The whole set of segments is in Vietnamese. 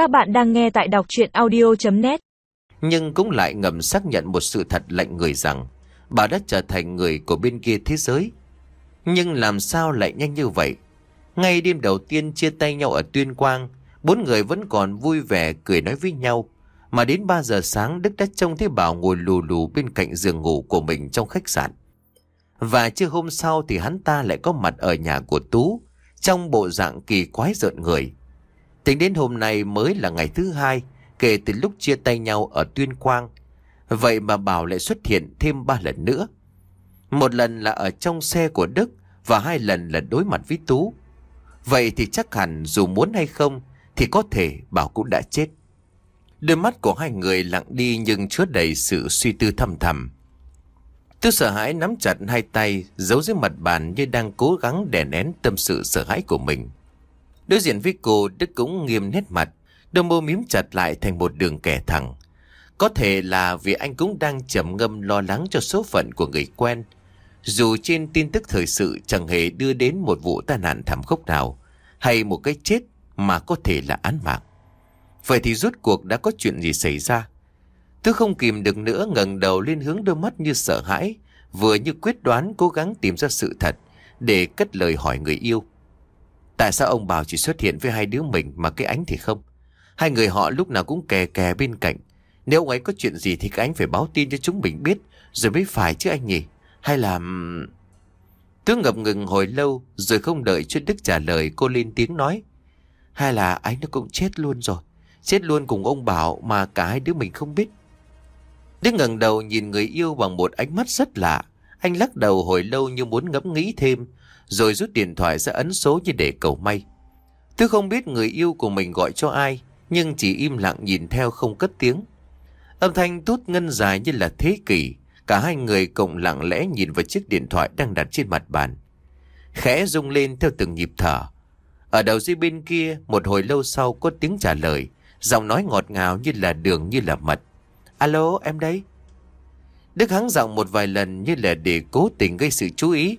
Các bạn đang nghe tại đọc chuyện audio.net Nhưng cũng lại ngầm xác nhận một sự thật lạnh người rằng bà đã trở thành người của bên kia thế giới. Nhưng làm sao lại nhanh như vậy? Ngay đêm đầu tiên chia tay nhau ở Tuyên Quang, bốn người vẫn còn vui vẻ cười nói với nhau. Mà đến 3 giờ sáng Đức đã trông thấy Bảo ngồi lù lù bên cạnh giường ngủ của mình trong khách sạn. Và chưa hôm sau thì hắn ta lại có mặt ở nhà của Tú, trong bộ dạng kỳ quái rợn người. Tính đến hôm nay mới là ngày thứ hai, kể từ lúc chia tay nhau ở Tuyên Quang. Vậy mà Bảo lại xuất hiện thêm ba lần nữa. Một lần là ở trong xe của Đức và hai lần là đối mặt với Tú. Vậy thì chắc hẳn dù muốn hay không thì có thể Bảo cũng đã chết. Đôi mắt của hai người lặng đi nhưng chứa đầy sự suy tư thầm thầm. Tư sợ hãi nắm chặt hai tay, giấu dưới mặt bàn như đang cố gắng đè nén tâm sự sợ hãi của mình. Đối diện với cô Đức cũng nghiêm nét mặt, đôi môi miếm chặt lại thành một đường kẻ thẳng. Có thể là vì anh cũng đang trầm ngâm lo lắng cho số phận của người quen. Dù trên tin tức thời sự chẳng hề đưa đến một vụ tai nạn thảm khốc nào, hay một cái chết mà có thể là án mạng. Vậy thì rốt cuộc đã có chuyện gì xảy ra? Tôi không kìm được nữa ngẩng đầu lên hướng đôi mắt như sợ hãi, vừa như quyết đoán cố gắng tìm ra sự thật để cất lời hỏi người yêu. Tại sao ông Bảo chỉ xuất hiện với hai đứa mình mà cái ánh thì không? Hai người họ lúc nào cũng kè kè bên cạnh. Nếu ông ấy có chuyện gì thì cái ánh phải báo tin cho chúng mình biết rồi mới phải chứ anh nhỉ? Hay là... Tướng ngập ngừng hồi lâu rồi không đợi cho Đức trả lời cô lên tiếng nói. Hay là anh nó cũng chết luôn rồi. Chết luôn cùng ông Bảo mà cả hai đứa mình không biết. Đức ngẩng đầu nhìn người yêu bằng một ánh mắt rất lạ. Anh lắc đầu hồi lâu như muốn ngẫm nghĩ thêm, rồi rút điện thoại ra ấn số như để cầu may. Tôi không biết người yêu của mình gọi cho ai, nhưng chỉ im lặng nhìn theo không cất tiếng. Âm thanh tút ngân dài như là thế kỷ, cả hai người cộng lặng lẽ nhìn vào chiếc điện thoại đang đặt trên mặt bàn. Khẽ rung lên theo từng nhịp thở. Ở đầu dây bên kia, một hồi lâu sau có tiếng trả lời, giọng nói ngọt ngào như là đường như là mật. Alo, em đây. Đức hắng giọng một vài lần như là để cố tình gây sự chú ý.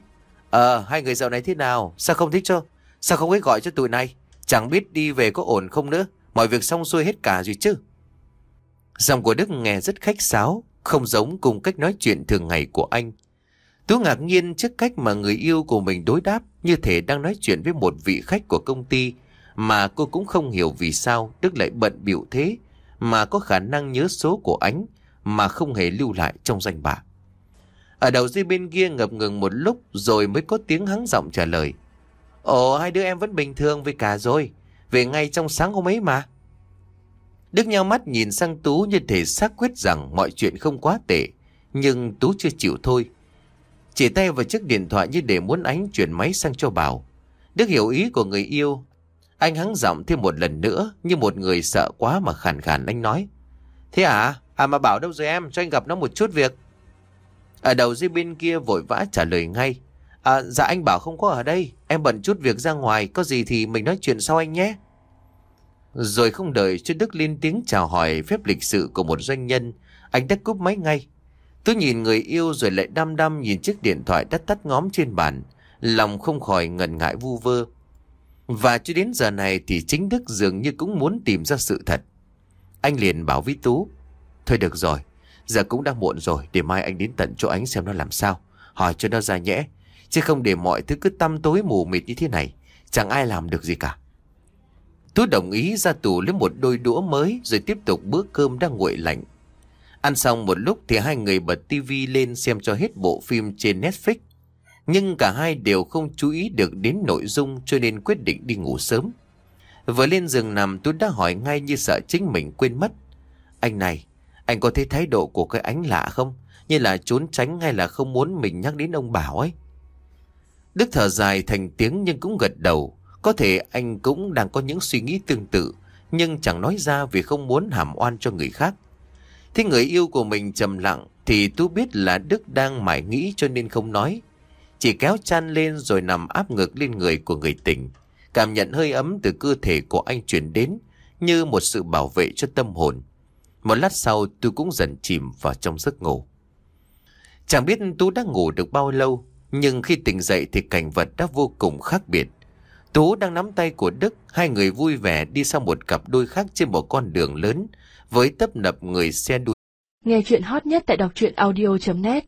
Ờ, hai người dạo này thế nào? Sao không thích cho? Sao không ấy gọi cho tụi này? Chẳng biết đi về có ổn không nữa. Mọi việc xong xuôi hết cả rồi chứ. Giọng của Đức nghe rất khách sáo, không giống cùng cách nói chuyện thường ngày của anh. Tú ngạc nhiên trước cách mà người yêu của mình đối đáp như thể đang nói chuyện với một vị khách của công ty mà cô cũng không hiểu vì sao Đức lại bận biểu thế mà có khả năng nhớ số của ánh mà không hề lưu lại trong danh bạ. Ở đầu dây bên kia ngập ngừng một lúc rồi mới có tiếng hắng giọng trả lời. Ồ, hai đứa em vẫn bình thường với cả rồi. Về ngay trong sáng hôm ấy mà. Đức nhau mắt nhìn sang Tú như thể xác quyết rằng mọi chuyện không quá tệ. Nhưng Tú chưa chịu thôi. Chỉ tay vào chiếc điện thoại như để muốn ánh chuyển máy sang cho Bảo. Đức hiểu ý của người yêu. Anh hắng giọng thêm một lần nữa như một người sợ quá mà khàn khàn anh nói. Thế à? À mà Bảo đâu rồi em? Cho anh gặp nó một chút việc. Ở đầu dưới bên kia vội vã trả lời ngay. À, dạ anh bảo không có ở đây. Em bận chút việc ra ngoài. Có gì thì mình nói chuyện sau anh nhé. Rồi không đợi cho Đức lên tiếng chào hỏi phép lịch sự của một doanh nhân. Anh đã cúp máy ngay. Tôi nhìn người yêu rồi lại đăm đăm nhìn chiếc điện thoại đã tắt ngóm trên bàn. Lòng không khỏi ngần ngại vu vơ. Và cho đến giờ này thì chính Đức dường như cũng muốn tìm ra sự thật. Anh liền bảo với Tú. Thôi được rồi, giờ cũng đã muộn rồi, để mai anh đến tận chỗ ánh xem nó làm sao. Hỏi cho nó ra nhẽ, chứ không để mọi thứ cứ tăm tối mù mịt như thế này. Chẳng ai làm được gì cả. Tú đồng ý ra tù lấy một đôi đũa mới rồi tiếp tục bữa cơm đang nguội lạnh. Ăn xong một lúc thì hai người bật tivi lên xem cho hết bộ phim trên Netflix. Nhưng cả hai đều không chú ý được đến nội dung cho nên quyết định đi ngủ sớm. Vừa lên giường nằm tú đã hỏi ngay như sợ chính mình quên mất. Anh này, anh có thấy thái độ của cái ánh lạ không? Như là trốn tránh hay là không muốn mình nhắc đến ông Bảo ấy? Đức thở dài thành tiếng nhưng cũng gật đầu. Có thể anh cũng đang có những suy nghĩ tương tự, nhưng chẳng nói ra vì không muốn hàm oan cho người khác. Thế người yêu của mình trầm lặng thì tú biết là Đức đang mải nghĩ cho nên không nói. Chỉ kéo chăn lên rồi nằm áp ngực lên người của người tình. Cảm nhận hơi ấm từ cơ thể của anh chuyển đến như một sự bảo vệ cho tâm hồn. Một lát sau tôi cũng dần chìm vào trong giấc ngủ. Chẳng biết Tú đã ngủ được bao lâu, nhưng khi tỉnh dậy thì cảnh vật đã vô cùng khác biệt. Tú đang nắm tay của Đức, hai người vui vẻ đi sang một cặp đôi khác trên một con đường lớn, với tấp nập người xe đua. Nghe chuyện hot nhất tại đọc truyện audio.net